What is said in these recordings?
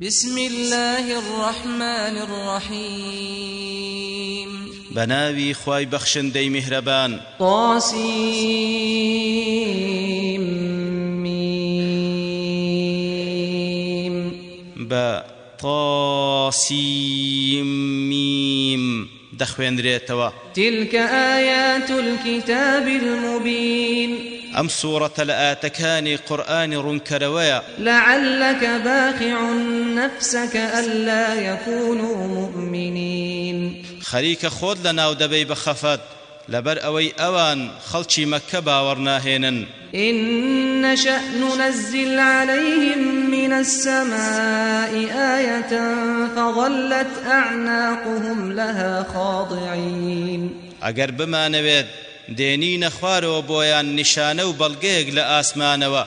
بسم الله الرحمن الرحيم. بەناوی خوای بەخشندەی میهرەبان طاسين ميم بە طاسین میم دەخوێنرێتەوە تلك آيات الكتاب المبين. ئەم سوورەتە لە ئایەتەکانی قورئانی ڕوونکەرەوەیە لعلك باخع نفسك ألا يكونوا مؤمنين. خەریکە خۆت لە ناو دەبەی بە خەفەت لەبەر ئەوەی ئەوان خەڵکی مەکە باوەڕ ناهێنن إن نشأ ننزل عليهم من السماء آية فظلت أعناقهم لها خاضعين. ئەگەر بمانەوێت دێنینە خوارەوە بۆیان نیشانە و بەڵگەیەک لە ئاسمانەوە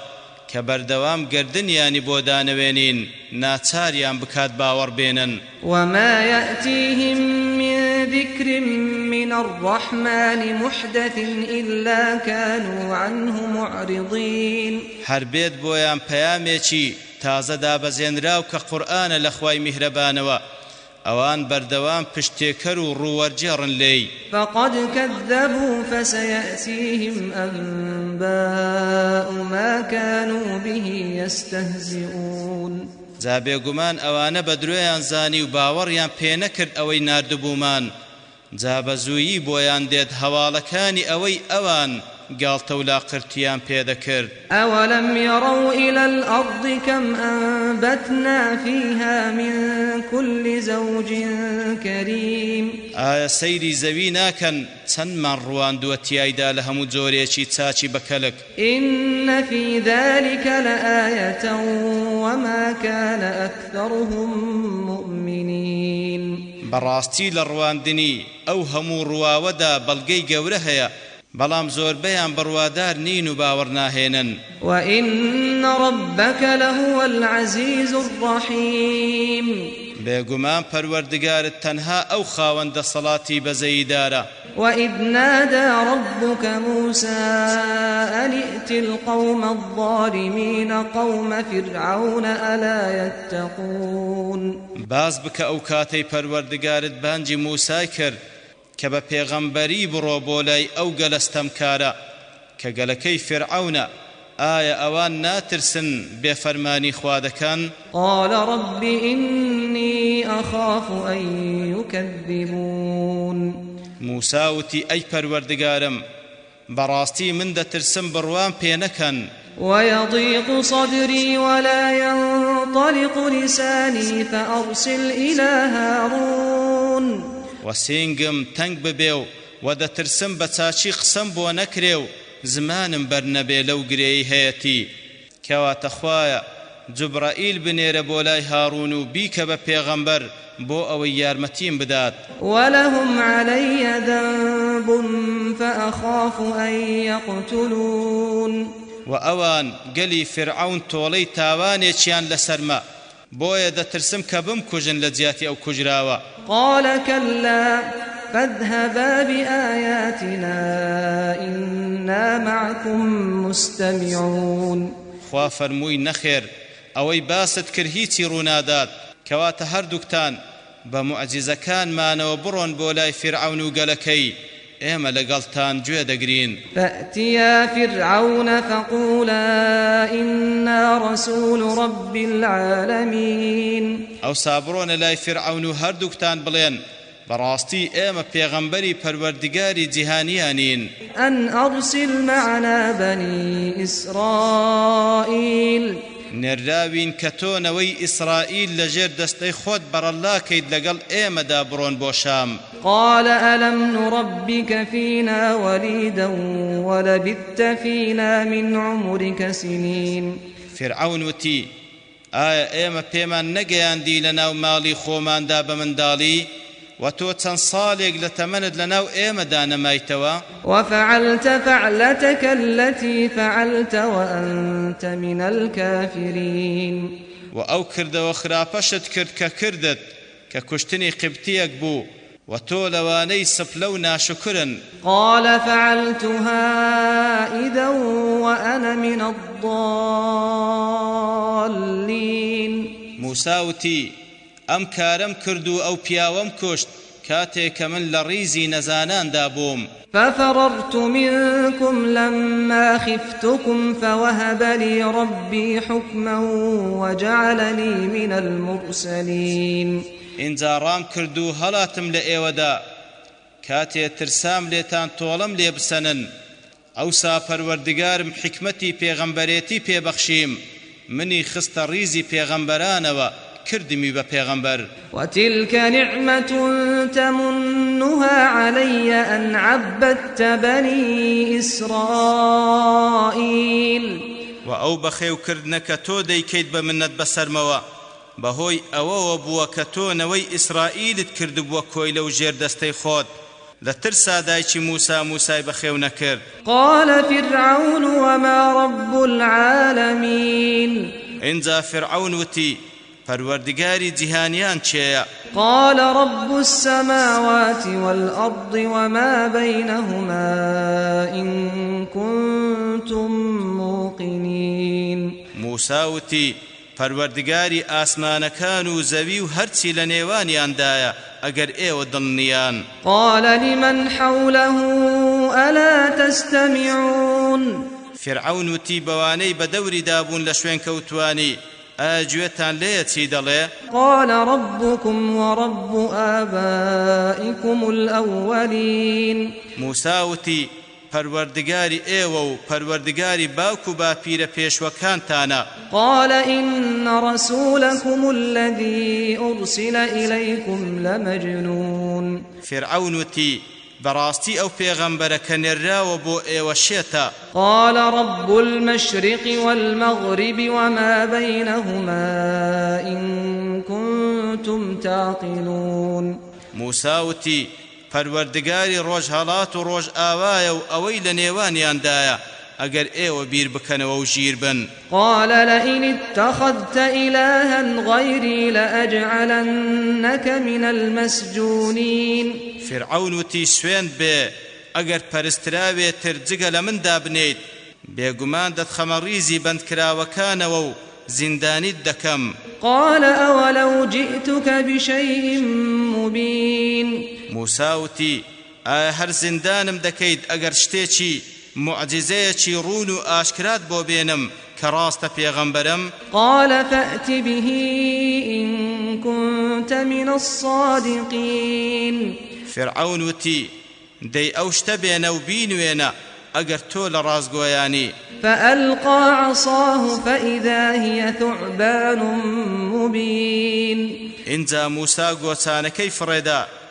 کە بەردەوام گردنیانی بۆ دانەوێنین ناچاریان بکات باوەڕ بێنن. وما يأتيهم من ذكر من الرحمن محدث إلا كانوا عنه معرضين. هەر بێت بۆیان پەیامێکی تازە دابەزێنراو کە قورئانە لە خوای میهرەبانەوە اوان بردوام پشتيكر وروارجر لي فقد كذبوا فسيأتيهم أنباء ما كانوا به يستهزئون. زابي قمان اوان بدرويان زاني وباوريان بينكر اوي ناردبومان زابزويي بويان ديت هوالكاني اوي اوان گاڵتە و لاقرتیان پێدەکرد أولم يروا إلى الأرض كم أنبتنا فيها من كل زوج كريم. ئایا سەیری زەوی ناکەن؟ چەندمان ڕواندووە تیایدا لە هەموو جۆرێکی چاچی بەکەلک. إن في ذلك لآية وما كان أكثرهم مؤمنين. بەڕاستی لە ڕواندنی ئەو هەموو ڕواوەدا بەڵگەی گەورە هەیە. بەڵام زۆربەیان بڕوادار نین و باوەڕ ناهێنن. وإن ربك لهو العزيز الرحيم. بێگومان پەروەردگارت تەنها ئەو خاوەندە سەڵاتی وإذ نادى ربك موسى أن ائت القوم الظالمين قوم فرعون ألا يتقون. باز بکە ئەو کاتەی پەروەردگارت بانجی موسای کرد. کە بە پێغەمبەری بڕۆ بۆ لای ئەو گەلەستەمکارە کە گەلەکەی فرعونە. ئایا ئەوان ناترسن بێفەرمانی خوا دەکەن قال رب إني أخاف أن يكذبون. موسا وتی ئەی پەروەردگارم بەڕاستی من دەترسم بڕوان پێ نەکەن. ويضيق صدري ولا ينطلق لساني فأرسل إلى هارون. و سینگم تەنگ ببێ و و دەترسم بە چاچی قسەم بۆ نەکرێ و زمانم بەرنەبێ لەو گرێی هەیەتی. کەواتە خوایە جوبرائیل بنێرە بۆ لای هاڕون و بیکە بە پێغەمبەر بۆ ئەوەی یارمەتیم بدات. ولهم علي ذنب فأخاف أن يقتلون. و ئەوان گەلی فرعون تۆڵەی تاوانێکیان لەسەرمە بۆیە دەترسم کە بمکوژن لە جیاتی ئەو کوژراوە. قال كلا فاذهبا بآياتنا إنا معكم مستمعون. خوا فەرمووی نەخێر ئەوەی باست کرد هیچی ڕوونادات کەواتە هەردووکتان بە معجزەکانمانەوە بڕۆن بۆ لای فرعون و گەلەکەی. ئێمە لەگەڵتان گوێ دەگرین. فأتيا فرعون فقولا إنا رسول رب العالمين. ئەو سابڕۆنە لای فرعون و هەردووکتان بڵێن. بەڕاستی ئێمە پێغەمبەری پەروەردگاری جیهانیانین. أن أرسل معنا بني إسرائيل. نێراوین کە تۆنەوەی ئیسرائیل لەژێر دەستەی خۆت بەڕەڵاکەیت لەگەڵ ئێمەدا بڕۆن بۆ شام قال ألم نربك فينا وليدا ولبثت فينا من عمرك سنين. فرعون وتی ئایا ئێمە پێمان نەگەیاندی لە ناو ماڵی خۆماندا بە منداڵی و تۆ چەند ساڵێک لە نەمایتەوە وفعلت فعلتك التي فعلت وأنت من الكافرين. و ئەو کردەوە خراپەشت کرد کە کردت کە کوشتنی قبتیەک بوو و تۆ لەوانەی سفلە و ناشکرن قال فعلتها إذا وأنا من الضالين. موساوتی ئەم کارم کرد و ئەو پیاوەم کوشت کاتێک کە من لە ڕیزی نەزاناندا بووم. ففررت منكم لما خفتكم فوهب لي ربي حكما وجعلني من المرسلين. اینجا ڕام کرد و هەڵاتم لە ئێوەدا. کاتێ ترسام لێتان تۆڵم لێ بسەنن. ئەوسا پەروەردگارم حکمەتی پێغەمبەرێتی پێبەخشیم. منی خستە ڕیزی پێغەمبەرانەوە. کردمی بە پێغەمبەر وتلك نعمة تمنها علي أن عبدت بني إسرائيل. وأو بخيو كردنك تو ديكيد بمنت بسرموا بەهۆی ئەوەوە بووە کە تۆ نەوەی ئیسرائیلت کرد بووە کۆیلە و ژێردەستەی خۆت. لە ترسا دایکی موسا موسای بەخێو نەکرد. قال فرعون وما رب العالمين. اینجا فرعون وتی پروردگاری جهانیان چێە قال رب السماوات والأرض وما بينهما إن كنتم موقنين. موسى وتي پەروەردگاری ئاسمانەکان و زەوی و هەرچی لە نێوانیاندایە ئەگەر ئێوە دڵنیان قال لمن حوله ألا تستمعون؟ فرعون وتی بەوانەی بە دەوری دابوون لە شوێن کەوتوانی ئاگوێتان لێ چی دەڵێ قال ربكم ورب آبائكم الأولين. موسى وتی پەروەردگاری ئێوە و پەروەردگاری باوک و باپیرە پێشوەکانتانە. قال إن رسولكم الذي أرسل إليكم لمجنون. فرعون وتي براستي أو پیغمبر كنرا وبو ايوة شيتا قال رب المشرق والمغرب وما بينهما إن كنتم تعقلون. موسى وتي پەروەردگاری ڕۆژهەڵات و ڕۆژ ئاوایە و ئەوەی لە نێوانیاندایە ئەگەر ئێوە بیر بکەنەوە و ژیر بن. قال لئن اتخذت إلها غيري لأجعلنك من المسجونين. فرعون وتی سوێن بێ ئەگەر پەرستراوێت تر جگە لە مندا بنیت بێگومان دەتخەمە ریزی بەندکراوەکانەوە و زندانیت دەکەم. قال أولو جئتك بشيء مبين. موساوتی ئایا هەر زیندانم دەکەیت ئەگەر شتێکی؟ معجزەیەکی ڕون و ئاشکرات بۆ بێنم کە ڕاستە پێغەمبەرم؟ قال فأت به إن كنت من الصادقين. فرعون وتی دەی ئەو شتە بێنە و بینوێنە ئەگەر تۆ لە ڕازگۆیانی. فألقى عصاه فإذا هي ثعبان مبين. اینجا موسا گۆچانەکەی فڕێدا دەست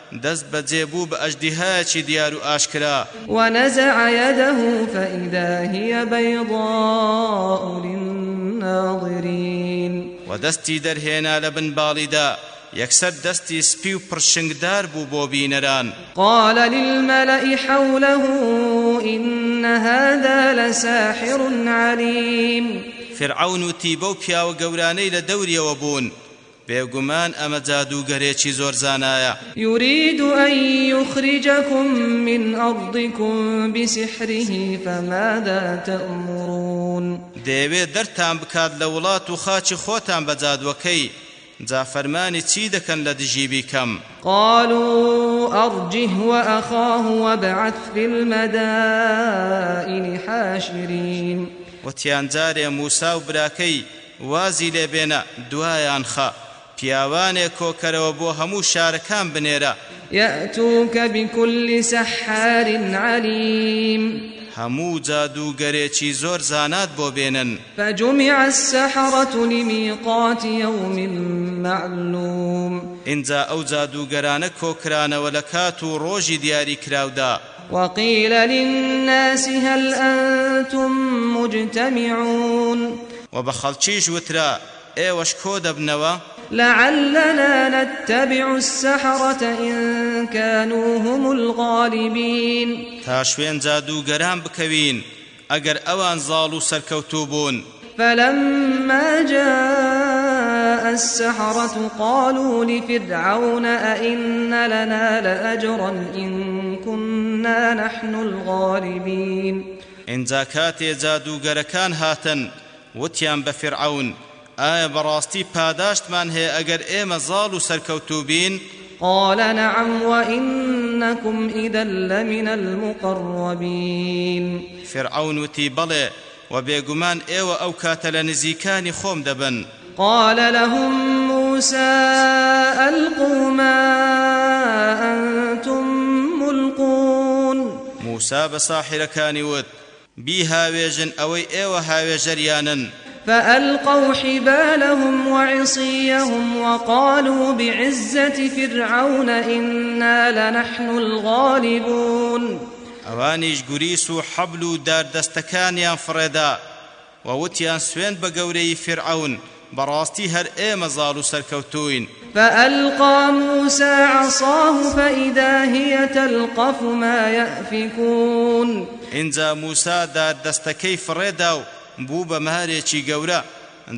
بەجێبوو بە ئەژدیهایەکی دیار و ئاشکرا. ونزع يده فإذا هي بيضاء للناظرين. ودەستی دەرهێنا لە بنباڵیدا یەکسەر دەستی سپی و پرشنگدار بوو بۆ بینەران. قال للملأ حوله إن هذا لساحر عليم. فرعون وتی بەو پیاوە گەورانەی لە بوون بێگومان ئەمە جادوگەرێکی زۆر زانایە؟ يريد أن يخرجكم من أرضكم بسحره فماذا تأمرون؟ دەیەوێت دەرتان بکات لە وڵات و خاچی خۆتان بە جادوەکەی. جا فەرمانی چی دەکەن لە دژی بیکەم قالوا أرجه وأخاه وابعث في المدائن حاشرين. وتیان جارێ موسا و براکەی وازی لێبێنە دوایان خە پیاوانێک کۆکەرەوە بۆ هەموو شارەکان بنێرە. يأتوك بكل سحار عليم هەموو جادوگەرێکی زۆر زانات بۆ بێنن. فجمع السحرة لميقات يوم معلوم. اینجا ئەو جادوگەرانە کۆکرانەوە لە کات و ڕۆژی دیاری کراودا. وقيل للناس هل أنتم مجتمعون؟ وبخەڵکیش وترا ئێوەش کۆ دەبنەوە؟ لعلنا نتبع السحرة إن كانوا هم الغالبين. تا شوێن جادوگەران بکەوین ئەگەر ئەوان زاڵ و سەرکەوتوو بوون. فلما جاء السحرة قالوا لفرعون أئن لنا لأجرا إن كنا نحن الغالبين. ئینجا کاتێ جادوگەرەکان هاتن وتیان بە فرعون ئایا بەڕاستی پاداشتمان هەیە ئەگەر ئێمە زاڵ و سەرکەوتوو بین قال نعم وإنكم إذا لمن المقربين. فرعون وتي بلي وبيغمان ايوة أو كاتل نزيكان خوم دبن قال لهم موسى ألقوا ما أنتم ملقون. موسى بصاحر كان ود بي هاويجن أوي ايوة هاويجريانا فألقوا حبالهم وعصيهم وقالوا بعزة فرعون إنا لنحن الغالبون. ئەوانیش گوریس و حەبل و داردەستەکانیان فڕێدا ووتیان سوێن بە گەورەی فرعون بەڕاستی هەر ئێمە زاڵ و سەرکەوتوین. فألقى موسى عصاه فإذا هي تلقف ما يأفكون. اینجا موسا داردەستەکەی فڕێدا و بوو بە مارێکی گەورە.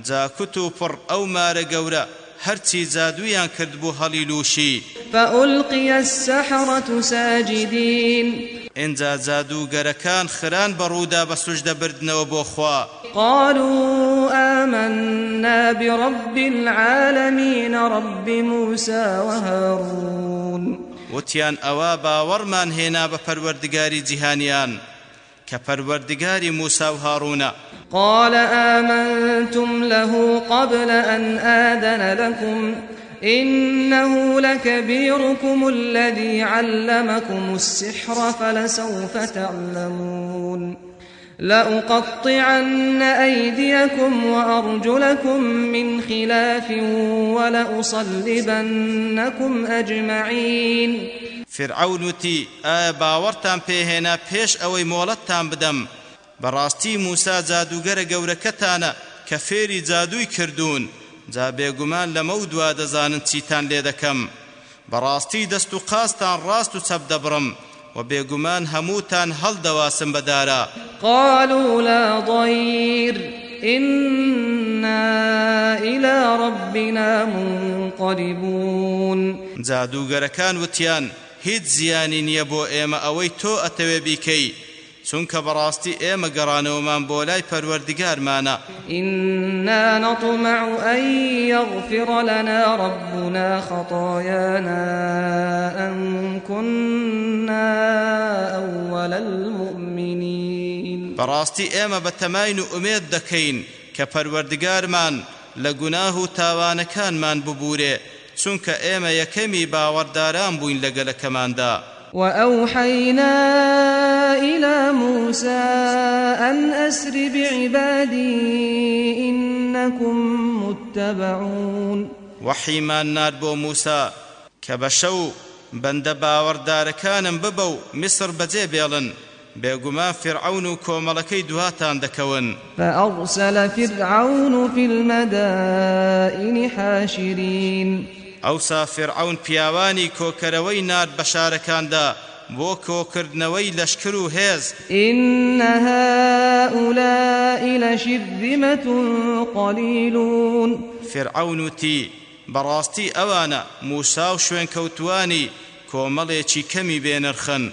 جاکوت و پڕ ئەو مارە گەورە. هەرچی جادویان کرد بوو هەڵی لوشی فألقي السحرة ساجدین ئینجا جادوگەرەکان خران بە ڕوودا بە سوژدە بردنەوە بۆ خوا. قالوا آمنا برب العالمين رب موسى وهارون. وتیان ئەوا باوەڕمان هێنا بە پەروەردگاری جیهانیان کە پەروەردگاری موسا و هاروون قال آمنتم له قبل أن آذن لكم إنه لكبيركم الذي علمكم السحر فلسوف تعلمون لأقطعن أيديكم وأرجلكم من خلاف ولأصلبنكم أجمعين. فرعون وتی ئایا باوەڕتان پێهێنا پێش ئەوەی مۆڵەتتان بدەم. بەڕاستی موسا جادوگەرە گەورەکەتانە کە فێری جادووی کردوون. جا بێگومان لەمە و دوا دەزانن چیتان لێ دەکەم. بەڕاستی دەست و قاستان ڕاست و چەپ دەبڕم و بێگومان هەمووتان هەڵدەواسم بەدارە قالوا لا ضير إنا إلى ربنا منقلبون. جادوگەرەکان وتیان هیچ زیانی نییە بۆ ئێمە ئەوەی تۆ ئەتەوێ بیکەی. چونکە بەڕاستی ئێمە گەڕانەوەمان بۆ لای پەروەردگارمانە. إنا نطمع أن يغفر لنا ربنا خطايانا أن كنا أول المؤمنين. بەڕاستی ئێمە بە تەماین و ئومێد دەکەین کە پەروەردگارمان لە گوناه و تاوانەکانمان ببورێ چونکە ئێمە یەکەمی باوەڕداران بووین لەگەلەکەماندا. وأوحينا إلى موسى أن أسر بعبادي إنكم متبعون. وحيمان نار بو موسى. كبشو بند باوەڕدارەکانم ببە و میسر بەجێ بێڵن بێگومان فرعون و کۆمەڵەکەی دواتان دەکەون فأرسل فرعون في المدائن حاشرين. ئەوسا فرعون پیاوانی کۆکەرەوەی نار بە شارەکاندا بۆ کۆکردنەوەی لەشکر و هێز. إن هؤلاء لشرذمة قليلون. فرعون وتی بەڕاستی ئەوانە موسا و شوێن کەوتوانی کۆمەڵێکی کەمی بێنرخن.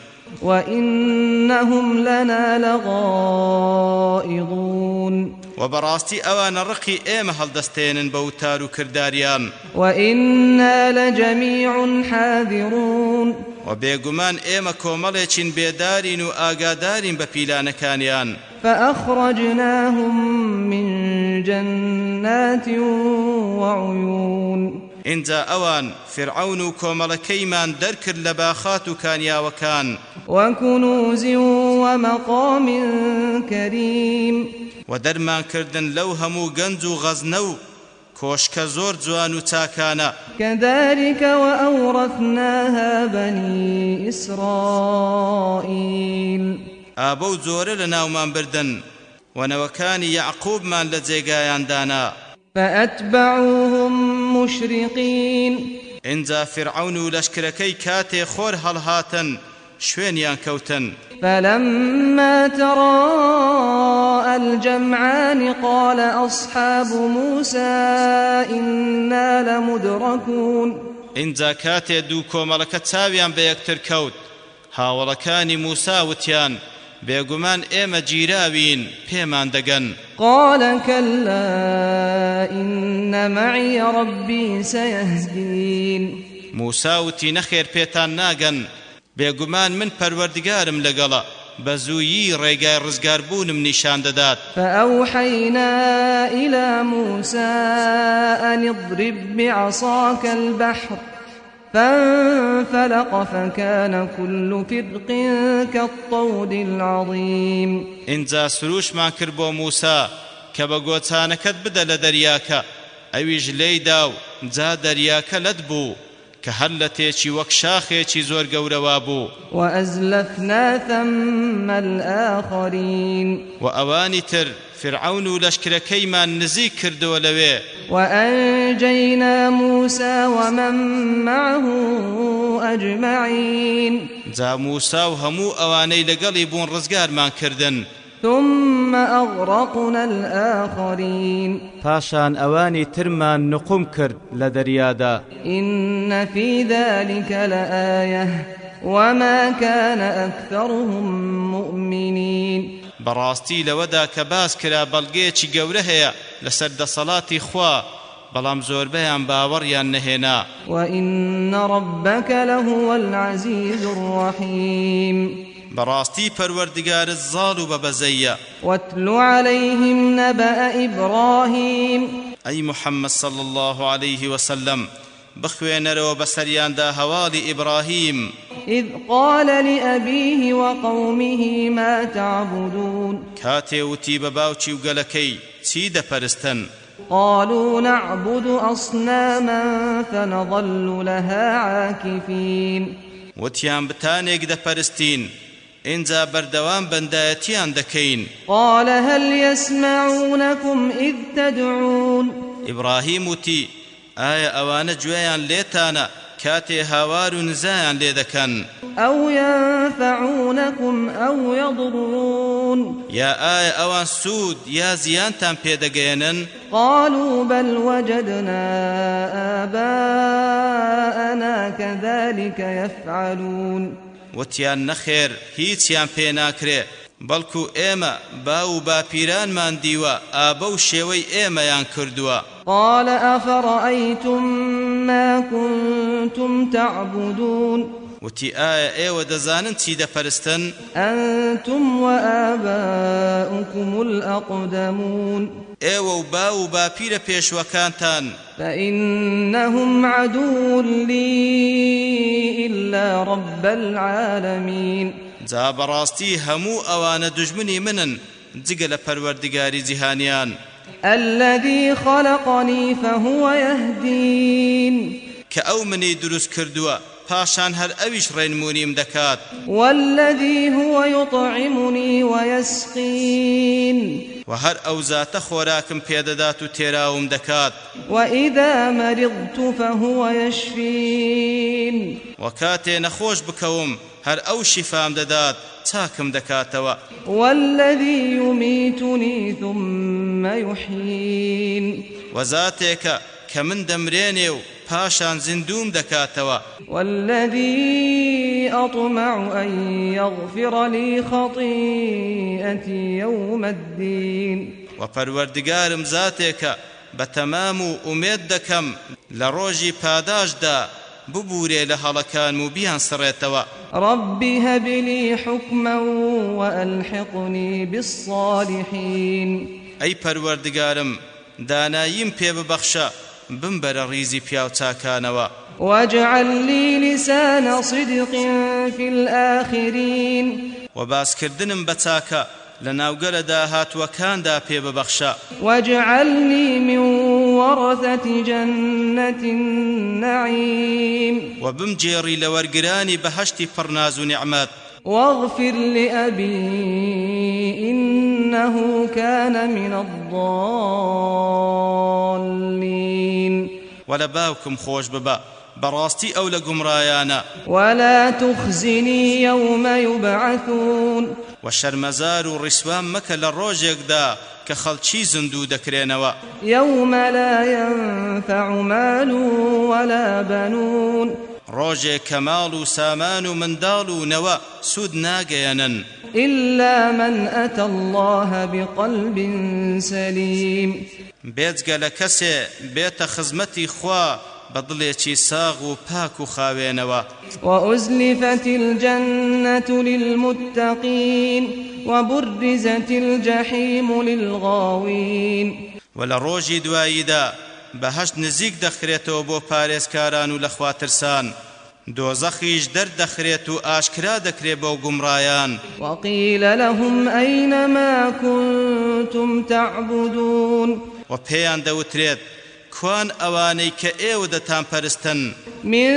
وإنهم لنا لغائظون وبراستي أوان رقي إيمة هل دستين بوتار كرداريان وإنا لجميع حاذرون. وبيقمان إيمة كوماليشين بيدارين وآقادارين ببيلان كانيان فأخرجناهم من جنات وعيون. اینجا ئەوان فرعون و کۆمەڵەکەیمان دەرکرد لە باخات و کانیاوەکان. وكنوز ومقام كريم و دەرمان کردن لەو هەموو گەنج و غەزنە و کۆشکە زۆر جوان و چاکانە. كذلك وأورثناها بني إسرائيل ئابە و زۆرە لە ناومان بردن. وەنەوەکانی یعقوبمان لە جێگایاندانا. فأتبعوهم مشرقين. اینجا فرعون و لەشکرەکەی کاتێ خۆر هەڵهاتن شوێنیان کەوتن فلما تراءى الجمعان قال أصحاب موسى إنا لمدركون. اینجا کاتێ دوو کۆمەڵەکە چاویان بە یەکتر کەوت هاوڵەکانی موسا وتیان بێگومان ئێمە گیراوین پێمان دەگەن. قال كلا إن معي ربي سيهدين. موسا وتی نەخێر پێتان ناگەن. بێگومان من پەروەردگارم لەگەڵە. بە زوویی ڕێگای ڕزگاربوونم نیشان دەدات. فأوحينا إلى موسى أن اضرب بعصاك البحر. فانفلق فكان كل فرق كالطود العظيم. اینجا سروشمان کرد بۆ موسا کە بە گۆچانەکەت بدە لە دەریاکە ئەویش لێیدا و جا لەت بوو کە هەر لە تێکی وەک شاخێکی زۆر گەورەوا بوو. وأزلفنا ثم الآخرين. و ئەوانی تر فرعون و لەشکرەکەیمان نزیک کردەوە لەوێ. وأنجينا موسى ومن معه أجمعين. جا موسا و هەموو ئەوانەی لەگەڵی بوون ڕزگارمان کردن. ثم أغرقنا الآخرين. پاشان ئەوانی ترمان نقم کرد لە دەریادا. إن في ذلك لآية وما كان أكثرهم مؤمنين. بەڕاستی لەوەدا کە باس کرا بەڵگەیەکی گەورە هەیە لەسەر دەسەڵاتی خوا بەڵام زۆربەیان باوەڕیان نەهێنا. وإن ربك لهو العزيز الرحيم. بەڕاستی پەروەردگارت زاڵ و بەبەزەیە واتل عليهم نبأ إبراهيم. ئەی محەممەد صل الله عليه وسلم. بخوێنەرەوە بەسەریاندا هەواڵی ئیبراهیم إذ قال لأبيه وقومه ما تعبدون. کاتێ وتی بە باوکی و گەلەکەی چی دەپەرستن قالوا نعبد أصناما فنظل لها عاكفين. وتیان بتانێک دەپەرستین ئینجا بەردەوام بەندایەتیان دەکەین قال هل يسمعونكم إذ تدعون؟ ئیبراهیم وتی ئایا ئەوانە گوێیان لێتانە کاتێ هاوار و نزایان لێ دەکەن أو ينفعونكم أو يضرون. یا ئایا ئەوان سوود یا زیانتان پێدەگەێنن قالوا بل وجدنا آباءنا كذلك يفعلون. وتیان نەخێر هیچیان پێ ناکرێ بەڵکو ئێمە با و باپیرانمان دیوە ئابە و شێوەی ئێمەیان کردووە. قال أفرأيتم ما كنتم تعبدون؟ وتی ئایا ئێوە دەزانن چی دەپەرستن؟ أنتم وآباؤكم الأقدمون. ئێوە و با و باپیرە پێشوەکانتان. فإنهم عدو لي إلا رب العالمين. جا بەڕاستی هەموو ئەوانە دژمنی منن جگە لە پەروەردگاری جیهانیان. الذي خلقني فهو يهدين. کە ئەو منی دروست کردووە پاشان هەر ئەویش ڕێنمونیم دەکات. والذي هو يطعمني ويسقين. و هەر ئەو زاتە خۆراکم پێدەدات و تێراوم دەکات. وإذا مرضت فهو يشفين. و کاتێ نەخۆش بکەوم هەر ئەو شیفام دەدات چاکم دەکاتەوە. والذي يميتني ثم يحيين. و زاتێکە کە من دەمرێنێ و پاشان زیندوم دەکاتەوە. والذي أطمع أن يغفر لي خطيئتي يوم الدين. و پەروەردگارم زاتێکە بە تەمام و ئومێد دەکەم لە ڕۆژی پاداشدا ببورێ لە هەڵەکان و بیان سڕێتەوە هب لي حكما وألحقني بالصالحين. ئەی پەروەردگارم داناییم پێ ببەخشە. بمبەرە ڕیزی پیاو چاکانەوە واجعل لي لسان صدق في الآخرين. و باسکردنم بە چاکە لە ناوگەرەدا هاتووەکاندا پێ ببەخشە واجعلني من ورثة جنة النعيم. و بمجێڕی لە وەرگرانی بەهشتی پڕناز و نیعمەت واغفر لأبي إنه كان من الضالين. و لە باوکم خۆش ببە بەڕاستی ئەو لە گومڕایانە ولا تخزني يوم يبعثون. و شەرمەزار و ڕیسوان مەکە لە ڕۆژێکدا کە خەڵکی زندوو دەکرێنەوە يوم لا ينفع مال ولا بنون. ڕۆژێ کەماڵ و سامان و منداڵ و نەوە سوود ناگەیەنن. إلا من أتى الله بقلب سليم. بێجگە لە کەسێ بێتە خزمەتی خوا بەدڵێکی ساغ و پاک و خاوێنەوە. وأزلفت الجنة للمتقين وبرزت الجحيم للغاوين. وە لە بەهەشت نزیک دەخرێتەوە بۆ پارێزکاران و لە خواترسان. دۆزەخیش دەردەخرێت و ئاشکرا دەکرێت بۆ گومڕایان. وقيل لهم أين ما كنتم تعبدون. و پێیان دەوترێت کوان ئەوانەی کە ئێوە دەتان پەرستن؟ من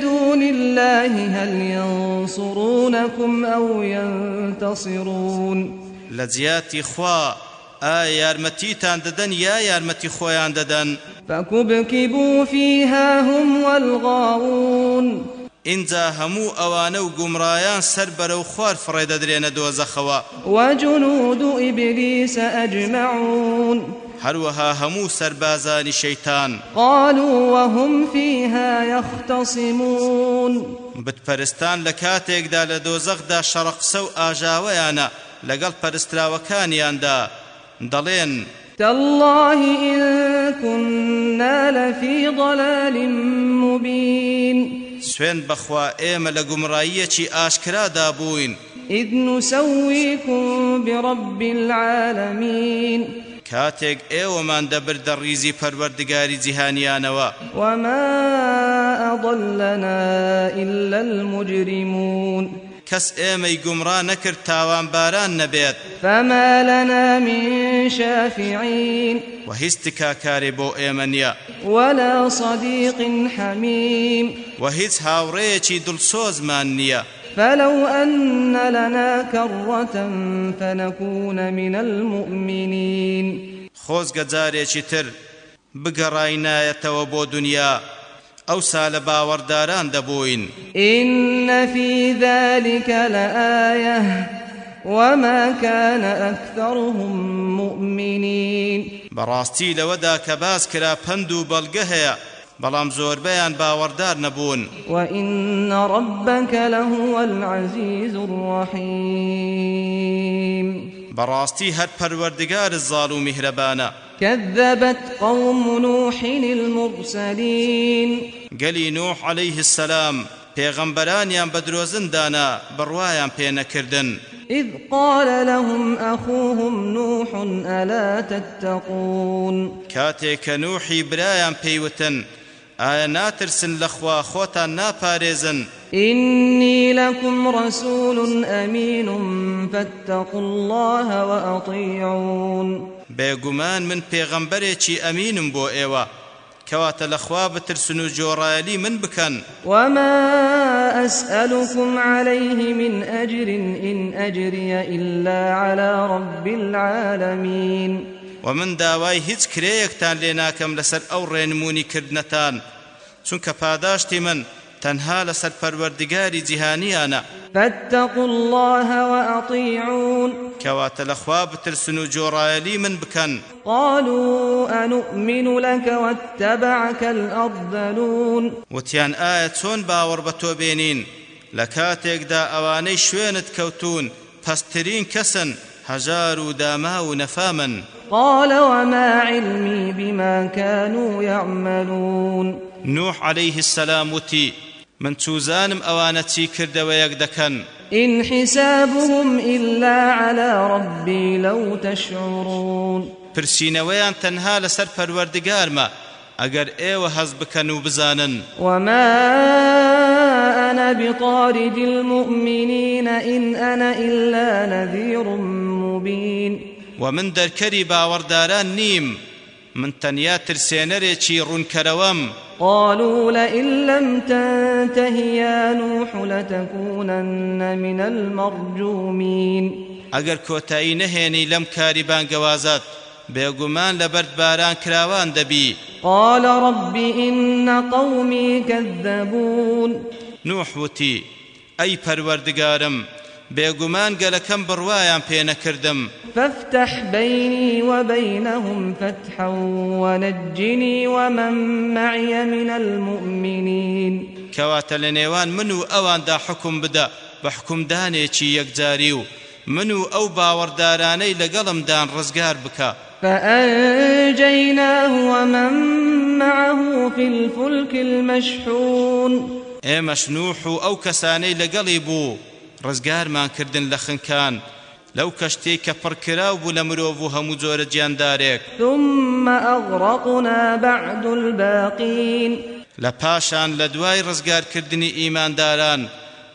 دون الله هل ينصرونكم أو ينتصرون. لە جیاتی خوا ئایا یارمەتیتان دەدەن یا یارمەتی خۆیان دەدەن؟ فكبكبوا فيها هم والغاوون اینجا هەموو ئەوانە و گومڕایان سەر بەرەو خوار فڕێدەدرێنە دۆزەخەوە. وجنود إبليس أجمعون هەروەها هەموو سەربازانی شەیتان. قالوا وهم فيها يختصمون بتپەرستان لە کاتێکدا لە دۆزەخدا شەڕقسە و ئاژاوەیانە لەگەڵ پەرستراوەکانیاندا. دەڵێن تالله إن كنا لفي ضلال مبين. سوێن بەخوا ئێمە لە گومڕاییەکی ئاشکرادا بووین إذ نسويكم برب العالمين. کاتێک ئێوەمان دەبردە ڕیزی پەروەردگاری جیهانیانەوە وما أضلنا إلا المجرمون. کەس ئێمەی گومڕا نەکرد تاوانباران نەبێت. فما لنا من شافعين. و هیچ تکاکارێ بۆ ئێمە نییە. ولا صديق حميم. و هیچ هاوڕێیەکی دڵسۆزمان نییە. فلو أن لنا كرة فنكون من المؤمنين. خۆزگە جارێکی تر بگەڕاینایەتەوە بۆ دنیا. ئەوسا لە باوەڕداران دەبووین إن في ذلك لآية وما كان أكثرهم مؤمنين. بەڕاستی لەوەدا کە باس کرا پند و بەڵگە هەیە بەڵام زۆربەیان باوەڕدار نەبوون وإن ربك لهو العزيز الرحيم. بەڕاستی هەر پەروەردگار زاڵ و میهرەبانە كذبت قوم نوح المرسلين. گەلی نوح عليه السلام پێغەمبەرانیان بە درۆزندانا بڕوایان پێ نەکردن. إذ قال لهم أخوهم نوح ألا تتقون؟ کە نوحی برایان پێیوتن ئایا ناترسن لەخوا خۆتان ناپارێزن؟ إني لكم رسول أمين فاتقوا الله وأطيعون. بێگومان من پێغەمبەرێکی ئەمینم بۆ ئێوە. کەواتە لەخوا بترسن و جۆڕایەلی من بکەن. وما أسألكم عليه من أجر إن أجري إلا على رب العالمين. و من داوای هیچ کرێیەکتان لێ ناکەم لەسەر ئەو ڕێنمونی کردنەتان چونکە پاداشتی من تەنها لەسەر پەروەردگاری جیهانیانە. فاتقوا الله وأطيعون. کەواتە لەخوا بترسن و جۆڕایەلی من بکەن قالوا أنؤمن لك واتبعك الأرذلون. وتیان ئایا چۆن باوەڕ بە تۆ بێنین لە کاتێکدا ئەوانەی شوێنت کەوتون پەستترین کەسن هەژار و داما و نەفامن قال وما علمي بما كانوا يعملون. نوح عليه السلام وتی من چوزانم ئەوانە چی کردەوە یەک دەکەن إن حسابهم إلا على ربي لو تشعرون. پرسیینەوەیان تەنها لەسەر پەروەردگارمە ئەگەر ئێوە هەز بکەن و بزانن. وما أنا بطارد المؤمنين إن أنا إلا نذير مبين. و من دەرکەری باوەڕداران نیم. من تەنیا ترسێنەرێکی ڕوونکەرەوەم قالوا لئن لم تنته يا نوح لتكونن من المرجومين. ئەگەر کۆتایی نەهێنی لەم کاری بانگەوازات بێگومان لە بەردباران کراوان دەبی قال رب إن قومي كذبون. نوح وتی ئەی پەروەردگارم بێگومان گەلەکەم بڕوایان پێ نەکردم. فافتح بيني وبينهم فتحا ونجني ومن معي من المؤمنين. کەواتە لە نێوان من و ئەواندا حکم بدە بە حکومدانێکی یەکجاری و من و ئەو باوەڕدارانەی لەگەڵمدان ڕزگار بکە. فأنجيناه ومن معه في الفلك المشحون. ئێمەش نوح و ئەو کەسانەی لەگەڵی بوو ڕزگارمان کردن لە خنکان. لەو کەشتەی کە پڕکراو بوو لە مرۆڤ و هەموو جۆرە گیاندارێک ثم أغرقنا بعد الباقين. لە پاشان لە دوای ڕزگارکردنی ئیمانداران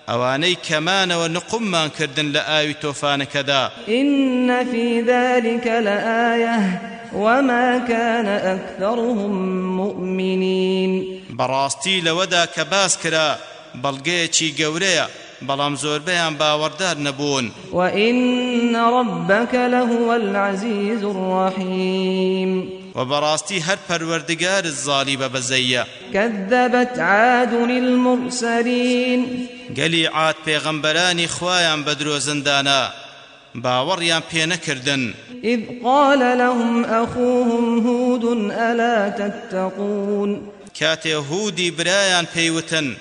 ئەوانەی کەمانەوە نقممان کردن لە ئاوی تۆفانەکەدا. إن في ذلك لآية وما كان أكثرهم مؤمنين. بەڕاستی لەوەدا کە باس کرا بەڵگەیەکی گەورەیە. بەڵام زۆربەیان باوەڕدار نەبوون. وإن ربك لهو العزيز الرحيم. وبراستي هر پروردگار الظالي ببزية كذبت عاد المرسلين. قلي عاد پیغمبرانی خوايان بدرو زندانا باوەڕیان پێ نەکردن. إذ قال لهم أخوهم هود ألا تتقون. کاتێ هودی برایان پێیوتن.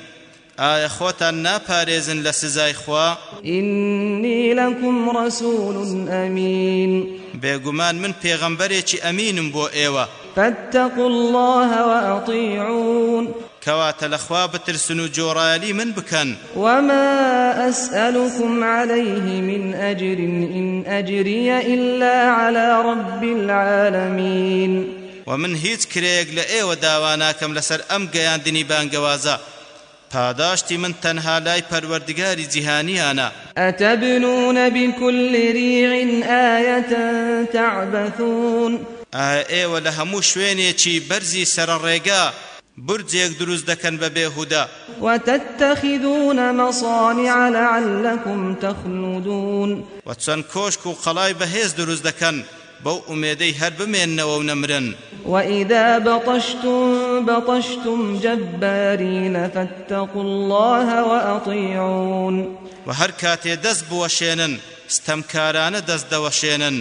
ئایا خۆتان ناپارێزن لە سزای خوا. إني لكم رسول أمين. بێگومان من پێغەمبەرێکی ئەمینم بۆ ئێوە فاتقوا الله وأطيعون. کەواتە لەخوا بترسن و جۆڕایەلی من بکەن وما أسألكم عليه من أجر إن أجري إلا على رب العالمين. ومن هیچ کرێیەک لە ئێوە داوا ناکەم لەسەر ئەم گەیاندنی بانگەوازە پاداشتی من تەنها لای پەروەردگاری جیهانیانە. أتبنون بكل ريع آية تعبثون؟ ئایا ئێوە لە هەموو شوێنێکی بەرزی سەرڕێگا برجێک دروست دەکەن بە بێهودا. وتتخذون مصانع لعلكم تخلدون. و چەند کۆشک و قەڵای بەهێز دروست دەکەن. بەو ئومێدەی هەر بمێننەوە و نەمرن. وإذا بطشتم بطشتم جبارين فاتقوا الله وأطيعون. و هەر کاتێ دەست بوەشێنن ستەمکارانە دەست دەوەشێنن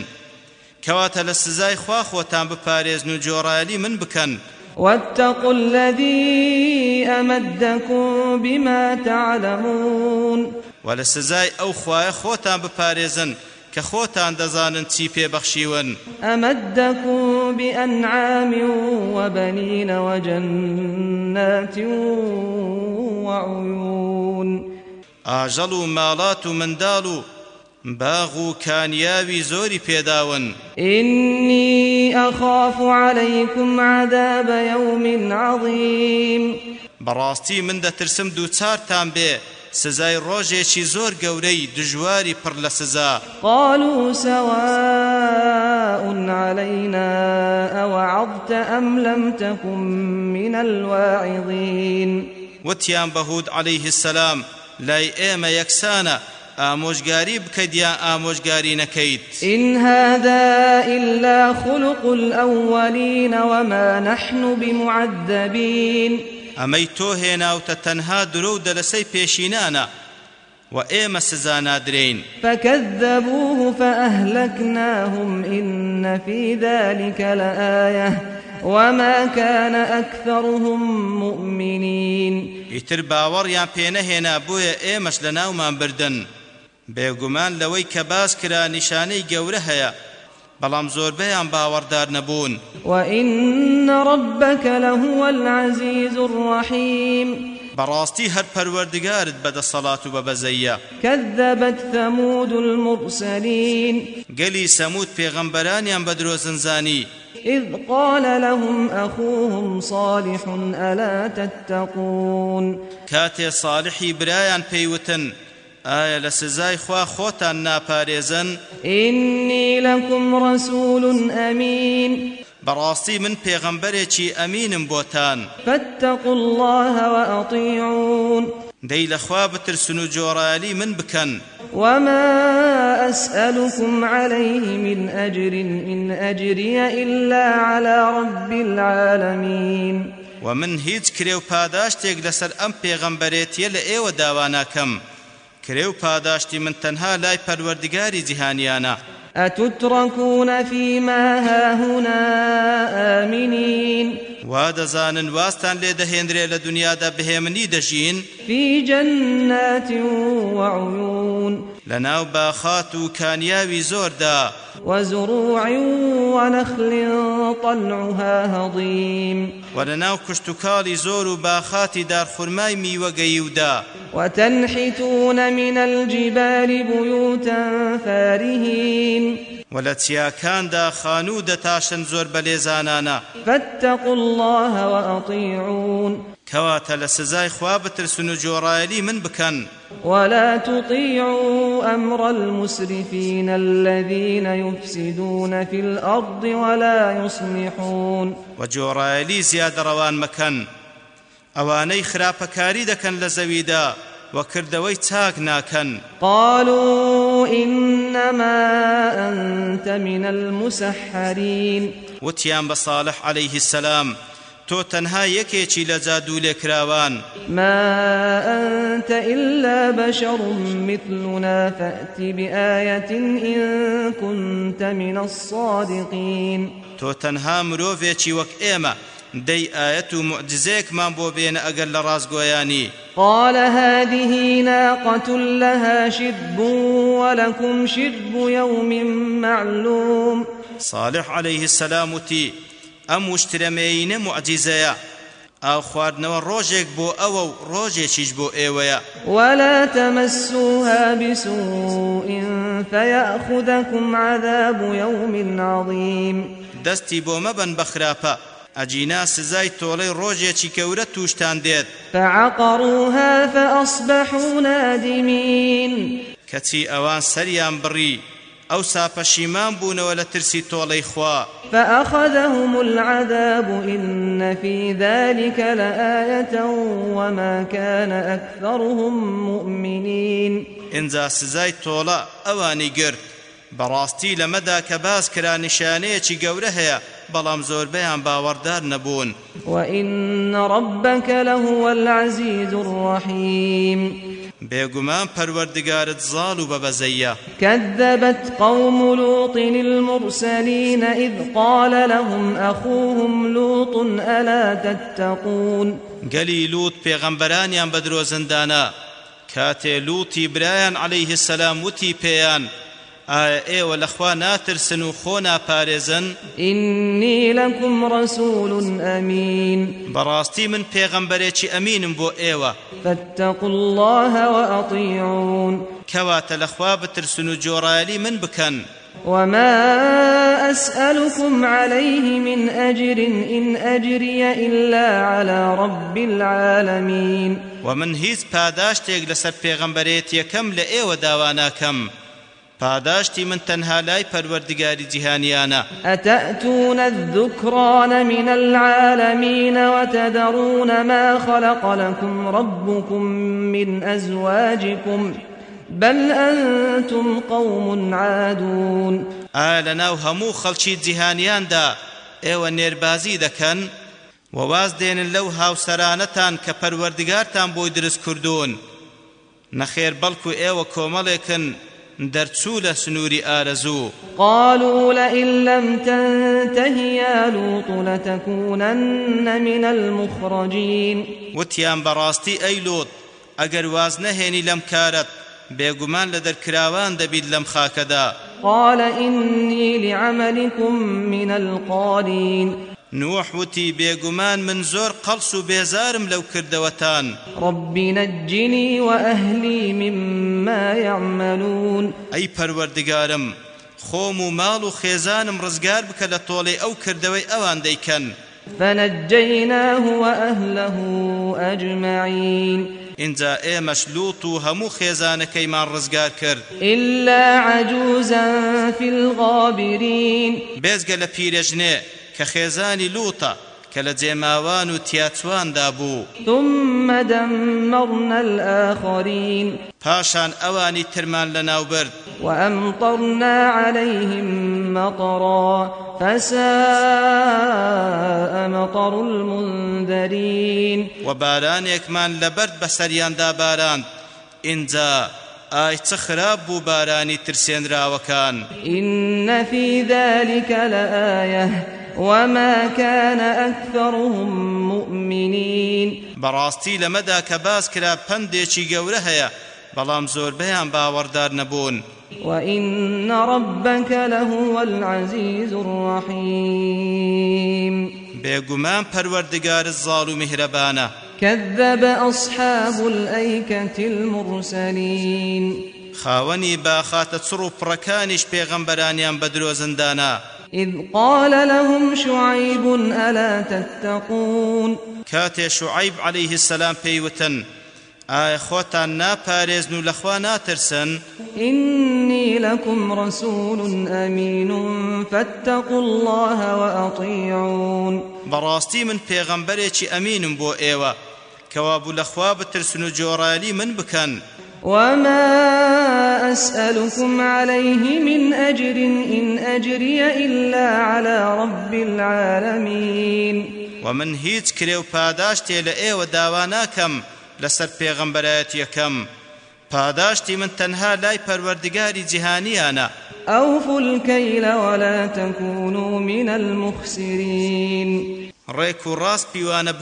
کەواتە لە سزای خوا خۆتان بپارێزن و جۆڕایەلی من بکەن. واتقوا الذي أمدكم بما تعلمون. و لە سزای ئەو خوایە خۆتان بپارێزن کە خۆتان دەزانن چی پێبەخشیون. أمدكم بأنعام وبنين وجنات وعيون. ئاژەڵ و ماڵات و منداڵ و باغ و کانیاوی زۆری پێداون. إني أخاف عليكم عذاب يوم عظيم. بەڕاستی من دەترسم دووچارتان بێ. سزای ڕۆژێکی زۆر گەورەی دژواری پڕ لە سزا. قالوا سواء علينا أوعظت أم لم تكن من الواعظين. وتیان بەهود عليه السلام لای ئێمە یەکسانە ئامۆژگاری بکەیت یان ئامۆژگاری نەکەیت؟ إن هذا إلا خلق الأولين وما نحن بمعذبين. ئەمەی تۆ هێناوتە تەنها درۆ و دەلەسەی پێشینانە وإيما سزانادرين فكذبوه فأهلكناهم إن في ذلك لآية وما كان أكثرهم مؤمنين. ئیتر باوەڕیان پێنەهێنا بۆیە ئێمەش لەناومان بردن بێگومان لەوەی کە باس کرا نیشانەی گەورە هەیە بەڵام زۆربەیان باوەڕدار نەبوون. وإن ربك لهو العزيز الرحيم. بەڕاستی هەر پەروەردگارت بەدەسەڵات و بەبەزەیە كذبت ثمود المرسلين. گەلی سەمود پێغەمبەرانیان بە درۆزنزانی إذ قال لهم أخوهم صالح ألا تتقون. کاتێ صالحی برایان پێیوتن. ئایا لە سزای خوا خۆتان ناپارێزن؟ إني لكم رسول أمين. بەڕاستی من پێغەمبەرێکی ئەمینم بۆتان. فاتقوا الله وأطيعون. دەی لەخوا بترسن و جۆڕایەلی من بکەن. وما أسألكم عليه من أجر إن أجري إلا على رب العالمين. و من هیچ کرێ و پاداشتێک لەسەر ئەم پێغەمبەرێتیە لە ئێوە داوا ناکەم کرێ و پاداشتی من تەنها لای پەروەردگاری جیهانیانە أتتركون فيما هاهنا آمنين؟ وا دەزانن واستان لێ دەهێنرێ لە دنیادا بهێمنی دەژین؟ في جنات وعيون. لەناو باخات و کانیاوی زۆردا وزروع ونخل طلعها هضيم. و لەناو کشتتوکاڵی زۆر و باخاتی دارخورمای میوەگەیودا وتنحتون من الجبال بيوتا فارهين. و لە چیاکاندا خانوو دەتاشن زۆر بەلێزانانە فاتقوا الله وأطيعون. کەواتە لە سزای خوا بترسن و جۆڕایەلی من بکەن ولا تطيعوا أمر المسرفين الذين يفسدون في الأرض ولا يصلحون. و جۆڕایەلی زیادە ڕەوان مەکەن ئەوانەی خراپەکاری دەکەن لە زەویدا و کردەوەی چاک ناکەن قالوا إنما أنت من المسحرين. وتیان بە صالح عليه السلام. تۆ تەنها یەکێکی لە جادوو لێکراوان ما أنت إلا بشر مثلنا فأت بآية إن كنت من الصادقين. تۆ تەنها مرۆڤێکی وەک ئێمە دەی ئاەت و معجزەیەکمان بۆ بێنە ئەگەر لە ڕازگۆیانی. قال هذه ناقة لها شرب ولكم شرب يوم معلوم. صالح عليه السلام وتی ئەم وشترەمەینە معجزەیە ئاو خواردنەوە ڕۆژێک بۆ ئەوە و ڕۆژێکیش بۆ ئێوەیە. ولا تمسوها بسوء فيأخذكم عذاب يوم عظيم. دەستی بۆ مەبەن بە خراپە. ئەجینا سزای تۆڵەی ڕۆژێکی کەورە تووشتان دێت. فعقروها فأصبحوا نادمين. کەچی ئەوان سەریان بڕی. ئەو ساپەشیمان بوونەوە لە ترسی تۆڵەی خوا. فأخذهم العذاب إن في ذلك لآية وما كان أكثرهم مؤمنين. ئینجا سزای تۆڵە ئەوانی گرت. بەڕاستی لەمەدا کە باس کرا نیشانەیەکی گەورە هەیە بەڵام زۆربەیان باوەڕدار نەبوون. وإن ربك لهو العزيز الرحيم. بێگومان پەروەردگارت زاڵ و بەبەزەیە. كذبت قوم لوط المرسلين إذ قال لهم أخوهم لوط ألا تتقون؟ گەلی لوت پێغەمبەرانیان بە درۆزندانە. کاتێ لوتی برایان عليه السلام وتی پێیان. ئایا ئێوە لەخوا ناترسن و خۆ ناپارێزن إني لكم رسول أمين. بەڕاستی من پێغەمبەرێکی ئەمینم بۆ ئێوە فاتقوا الله وأطيعون. کەواتە لەخوا بترسن و جۆڕایەلی من بکەن وما أسألكم عليه من أجر إن أجري إلا على رب العالمين. ومن هیچ پاداشتێک لەسەر پێغەمبەرێتیەکەم لە ئێوە داوا ناکەم پاداشتی من تەنها لای پەروەردگاری جیهانیانە. أتأتون الذكران من العالمين وتذرون ما خلق لكم ربكم من أزواجكم بل أنتم قوم عادون. ئا لەناو هەموو خەڵکی جیهانیاندا ئێوە نێربازی دەکەن وواز دێنن لەو هاوسەرانەتان کە پەروەردگارتان بۆی دروست کردوون. نەخێر بەڵکو ئێوە کۆمەڵێکن دەرچوو لە سنووری ئارەزوو قالوا لئن لم تنته يا لوط لتكونن من المخرجين. وتیان بەڕاستی ئەی لۆت ئەگەر واز نەهێنی لەم کارەت بێگومان لە دەرکراوان دەبیت لەم خاکەدا. قال إني لعملكم من القالين. نوح وتی بێگومان من زۆر قەڵس و بێزارم لەو کردەوەتان رب نجني وأهلي مما يعملون. ئەی پەروەردگارم خۆم و ماڵ و خێزانم ڕزگار بکە لە تۆڵەی ئەو کردەوەی ئەوان دەیکەن. فنجيناه وأهله أجمعين. اینجا ئێمەش لوت و هەموو خێزانەکەیمان ڕزگار کرد. إلا عجوزا في الغابرين. لە پیرەژنێ کە خێزانی لوتە کە لە جێماوان و تیاچواندا بوو. ثم دمرنا الآخرين. پاشان ئەوانی ترمان لە ناوبرد وأمطرنا عليهم مطرا فساء مطر المنذرين. و بارانێکمان لەبەرد بەسەریاندا باراند ئینجا ئای چە خراپ بوو بارانی ترسێنراوەکان. إن في ذلك لآية وما كان أكثرهم مؤمنين. بەڕاستی لەمەدا کە باس کرا پندێکی گەورە هەیە بەڵام زۆربەیان باوەڕدار نەبوون وإن ربك لهو العزيز الرحيم. بێگومان پەروەردگار زاڵ و میهرەبانە كذب أصحاب الأيكة المرسلين. خاوەنی باخاتە چڕ و پڕەکانیش پێغەمبەرانیان بە درۆ زندانە إذ قال لهم شعيب ألا تتقون؟ کاتێ شعیب عليه السلام پێیوتن ئایا خۆتان ناپارێزن و لەخوا ناترسن. إني لكم رسول أمين فاتقوا الله وأطيعون. بەڕاستی من پێغەمبەرێکی ئەمینم بۆ ئێوە کەوا بوو لەخوا بترسن و جۆڕالی من بکەن. وما أسألكم عليه من أجر إن أجري إلا على رب العالمين ومن هیچ کرێ و پاداشتێ لە ئێوە داوا ناکەم لەسەر پێغەمبەرایەت یەکەم. پاداشتی من تەنها لای پەروەردگاری جیهانیانە. أوفوا الكيل ولا تكونوا من المخسرين ڕێک و ڕاست پیوانە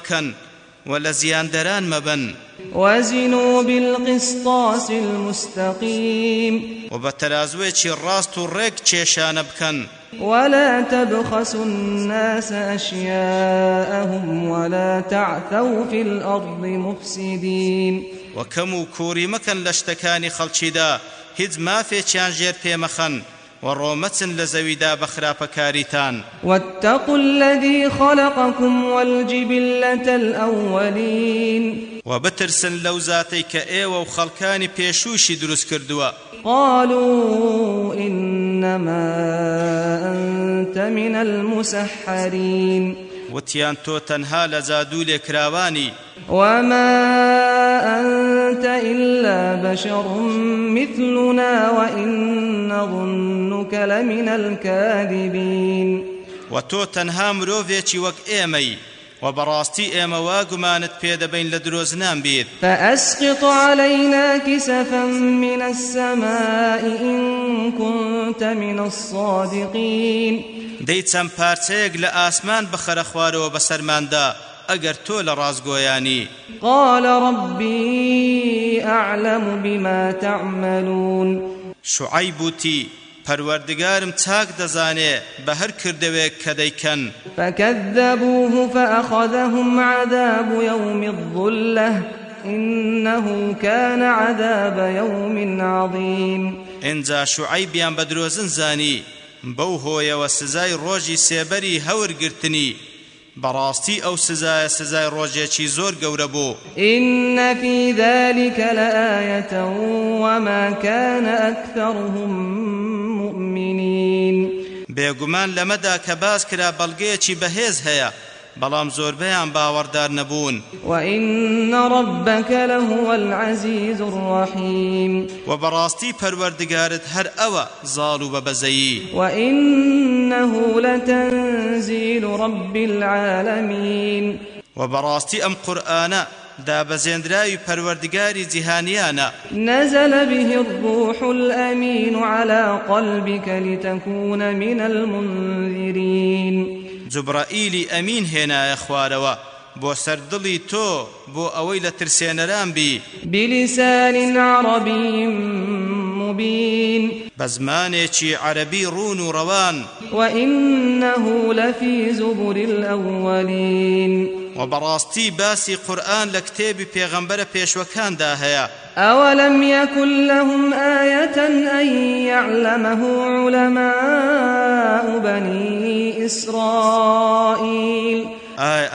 بکەن و لە زیاندەران مەبن وزنوا بالقسطاس المستقيم. و بە تەرازوێکی ڕاست و ڕێک کێشانە بکەن ولا تبخسوا الناس أشياءهم ولا تعثوا في الأرض مفسدين. و کەم و کووری مەکەن لە شتەکانی خەڵکیدا هیچ مافێکیان ژێر پێمەخەن و ڕۆمەچن لە زەویدا بە خراپەکاریتان واتقوا الذي خلقكم والجبلة الأولين. و بترسن لەو زاتەی کە ئێوە و خەڵکانی پێشوشی دروست کردووە قالوا إنما أنت من المسحرين. وتیان تۆ تەنها لە زادوو لێکراوانی وما أنت إلا بشر مثلنا وإن نظنك لمن الكاذبين و تۆ تەنها مرۆڤێکی وەک ئێمەی و بەڕاستی ئێمە واگومانت پێدەبین لە درۆزنان بیت فأسقط علينا كسفا من السماء إن كنت من الصادقين پارچەیەک لە ئاسمان بخەرە خوارەوە بەسەرماندا. ئەگەر تۆ لە ڕازگۆیانی قال ربي أعلم بما تعملون. شعیب وتی پەروەردگارم چاک دەزانێ بە هەر کردەوێک کە دەیکەن فكذبوه فأخذهم عذاب يوم الظلة. إنه كان عذاب يوم عظيم ئینجا شعیبیان بە درۆزن زانی بەو هۆیەوە سزای ڕۆژی سێبەری هەورگرتنی بەڕاستی ئەو سزایە سزای ڕۆژێکی زۆر گەورە بوو إن في ذلك لآية وما كان أكثرهم مؤمنين. بێگومان لەمەدا کە باس کرا بەڵگەیەکی بەهێز هەیە. بەڵام زۆربەیان باوەڕدار نەبوون. وإن ربك لهو العزيز الرحيم. و بەڕاستی پەروەردگارت هەر ئەوە زاڵ و بەبەزەیی. وإنه لتنزيل رب العالمين. و بەڕاستی ئەم قورئانە دابەزێنراوی پەروەردگاری جیهانیانە. نزل به الروح الأمين على قلبك لتكون من المنذرين. جوبرائیلی ئەمین هێنایە خوارەوە بۆ سەردڵی تۆ بۆ ئەوەی لە ترسێنەران بی بلسان عربي مبين. بە زمانێکی عەرەبی ڕون و ڕەوان وإنه لفي زبر الأولين. و بەڕاستی باسی قورئان لە کتێبی پێغەمبەرە پێشوەکاندا هەیە أولم يكن لهم آية أن يعلمه علماء بني إسرائيل؟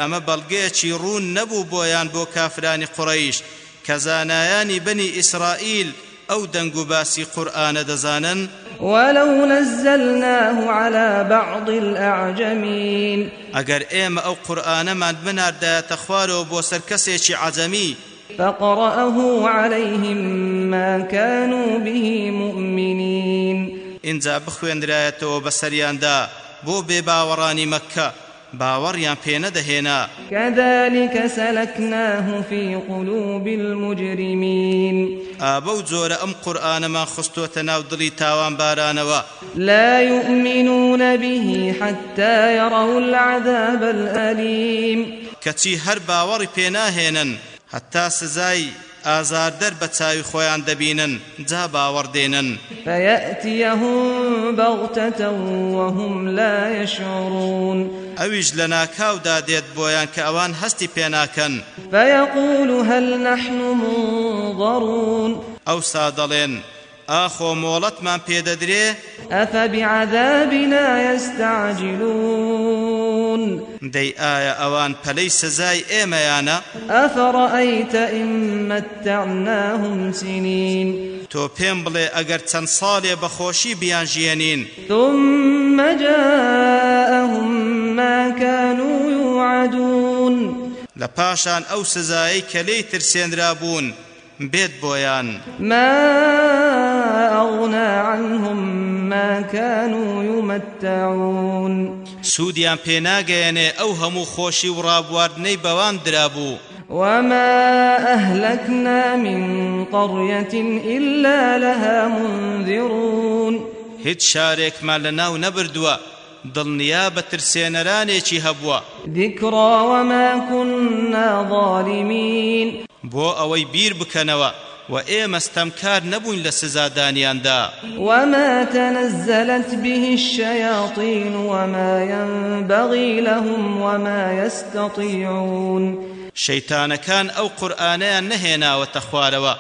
ئەمە بەڵگەیەکی ڕوون نەبوو بۆیان بۆ کافرانی قوڕەیش کە زانایانی بنی ئیسرائیل ئەو دەنگ و باسی قورئانە دەزانن ولو نزلناه على بعض الأعجمين. ئەگەر ئێمە ئەو قورئانەمان بناردایەتە خوارەوە بۆ سەر کەسێکی عەجەمی فقرأه عليهم ما كانوا به مؤمنين. اینجا بخوێنرایەتەوە بەسەریاندا بۆ بێباوەڕانی مەککە. باوەڕیان نەدەهێنا كذلك سلكناه في قلوب المجرمين. ئابە و جۆرە ئەم قورآنەمان خستووەتە ناو دڵی تاوان بارانەوە لا يؤمنون به حتى يروا العذاب الأليم. کەچی هەر باوەڕی پێناهێنن هەتا سزای ئازاردەر بە چاوی خۆیان دەبینن جا باوەڕدێنن. فيأتيهم بغتة وهم لا يشعرون. ئەویش لە ناکاودا دێت بۆیان کە ئەوان هەستی پێناکەن. فيقول هل نحن منظرون. ئەو سادەڵێن ئاخۆ مۆڵەتمان پێدەدرێ؟ أفبعذابنا يستعجلون دەی ئایا ئەوان پەلەی سزای ئێمەیانە؟ أفرأيت إن متعناهم سنين؟ تۆ پێم بڵێ ئەگەر چەند ساڵێ بەخۆشی بیان ژێنین ثم جاءهم ما كانوا يوعدون. لە پاشان ئەو سزایی کە لێی ترسێنرا بوون بێت بۆیان. ما أغنى عنهم ما كانوا يمتعون. سوودیان پێناگەیەنێ ئەو هەموو خۆشی و ڕابواردنەی بەوان درابوو. وما أهلكنا من قرية إلا لها منذرون. هیچ شارێکمان لە ناو نەبردووە. دڵنیا بە ترسێنەرانێکی هەبووە. ذكرى وما كنا ظالمين. بۆ ئەوەی بیر بکەنەوە. و ئێمە ستەمکار نەبووین لە سزادانیاندا. وما تنزلت به الشياطين وما ينبغي لهم وما يستطيعون. شەیتانەکان ئەو قورئانەیان نەهێناوەتە خوارەوە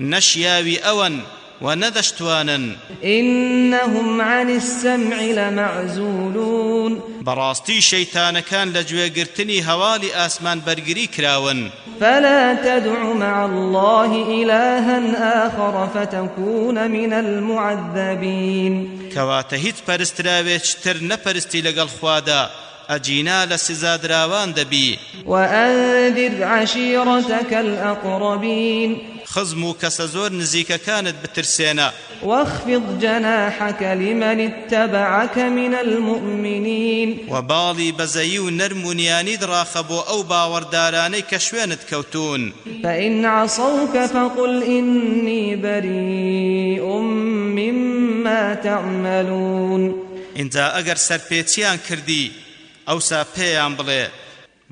نەشیاوی ئەوەن و نەدەشتوانن إنهم عن السمع لمعزولون. بەڕاستی شەیتانەکان لە گوێگرتنی هەواڵی ئاسمان بەرگری کراون فلا تدع مع الله إلها آخر فتكون من المعذبين. کەواتە هیچ پەرستراوێکتر نەپەرستی لەگەڵ خوادا. ئەجینا لە سزادراوان دەبی وأنذر عشيرتك الأقربين. خزم و کەسە زۆر نزیکەکانت بترسێنە واخفض جناحك لمن اتبعك من المؤمنين. و باڵی بەزەیی و نەرمونیانی دڕاخە بۆ ئەو باوەڕدارانەی کە شوێنت کەوتون فإن عصوك فقل إني بريء مما تعملون. اینجا ئەگەر سەرپێچیان کردی ئەوسا پێیان بڵێ.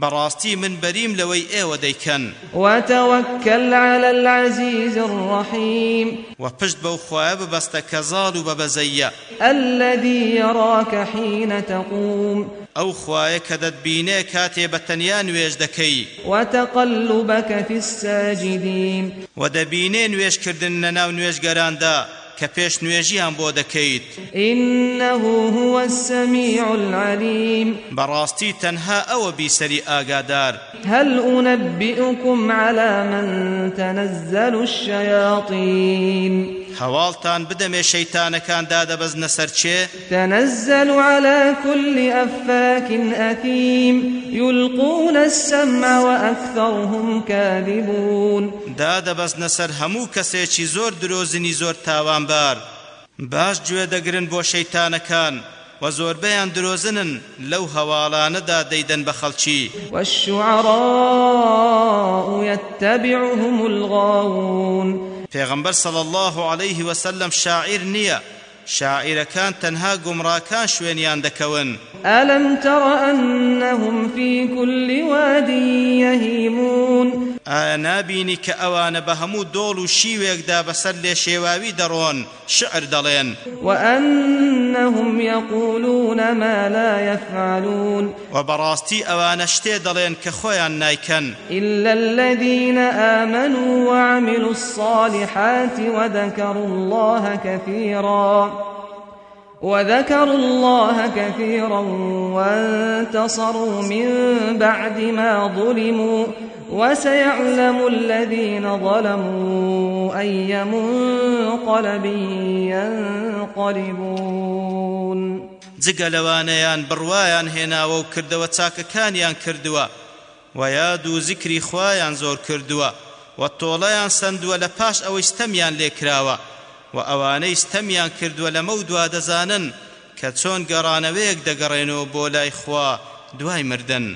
بەڕاستی من بەریم لەوەی ئێوە دەیکەن وتوكل على العزيز الرحيم. و پشت بەو خوایە ببەستە کە زاڵ و بەبەزەیە الذي يراك حين تقوم. ئەو خوایە کە دەتبینێ کاتێ بە تەنیا نوێژ دەکەی وتقلبك في الساجدين. و دەبینێ نوێژکردن ناو نوێژگەراندا کە پێش نوێژیان بۆ دەکەیت. إنه هو السميع العليم. بەڕاستی تەنها ئەوە بیسەری ئاگادار. هل أنبئكم على من تنزل الشياطين؟ هەواڵتان بدەمێ شەیتانەکان دادەبەزنە سەرچێ تنزل على كل أفاك أثيم. يلقون السمع وأكثرهم كاذبون. دادەبەزنە سەر هەموو کەسێکی زۆر درۆزنی زۆر تاوانبار. باش گوێ دەگرن بۆ شەیتانەکان و زۆربەیان درۆزنن لەو هەواڵانەدا دەیدەن بە خەڵکی. والشعراء يتبعهم الغاوون. پێغەمبەر صلى الله عليه وسلم شاعر نییە شاعرەکان تەنها گومڕاکان شوێنیان دەکەون. ألم تر أنهم في كل واد يهيمون؟ ئایا نابینی کە ئەوانە بە هەموو دۆڵ و شیوێکدا بەسەر لێ شێواوی دەڕۆن شعر دەڵێن. وأنهم يقولون ما لا يفعلون. و بەڕاستی ئەوانە شتێ دەڵێن کە خۆیان نایکەن. إلا الذين آمنوا وعملوا الصالحات وذكروا الله كثيرا. وذكروا الله كثيرا وانتصروا من بعد ما ظلموا وسيعلم الذين ظلموا أي منقلب ينقلبون. جگە لەوانەیان بڕوایان هێناوە و کردەوە چاکەکانیان کردووە. و یاد و زیکری خوایان زۆر کردووە. و تۆڵەیان سندووە لە پاش و ئەوانەی ستەمیان کردووە لە مەو دوا دەزانن کە چۆن گەڕانەوەیەک دەگەڕێنەوە بۆ لای خوا دوای مردن.